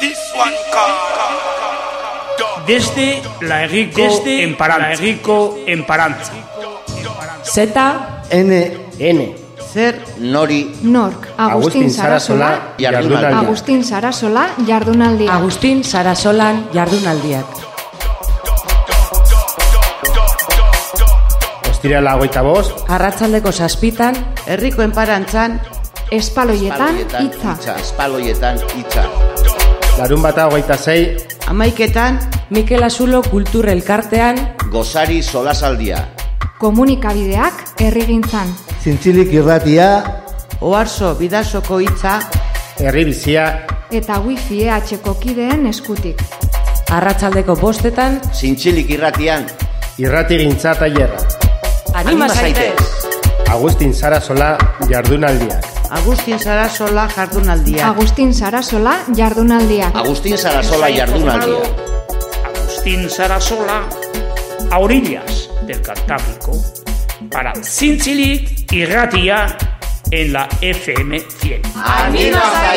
This one called Desde la Errico Desde Emparanza. La Errico Emparanza. Z, N, N. zer, Nori Nork, Agustin Sarasola, jardunaldia. Agustin Sarasola, jardunaldia. Agustin Sarasolan jardunaldiak. Ostirala hogeita bost, Arratzaldeko zazpitan, herriko enparantzan, Espaloietan, hitza. Espaloietan hitza. Larun bata hogeita zei, amaiketan, Mikel Azulo Kultur Elkartean, Gozari solasaldia. Komunikabideak, herrigintzan. zintzilik irratia, oarzo bidasoko hitza, herri bizia, Eta wifi EH-ko kideen eskutik. arratzaldeko bostetan, Zintzilik irratian. irrati gintza tailerra. anima zaitez! Agustin Sarasola jardunaldiak. Agustin Sarasola jardunaldia. Agustin Sarasola, jardunaldia. Agustín Sarasola jardunaldia. Agustín Sarasola a orillas del Cantábrico para Cinchilic y Ratia en la FM 100. ¡Anima zaitez!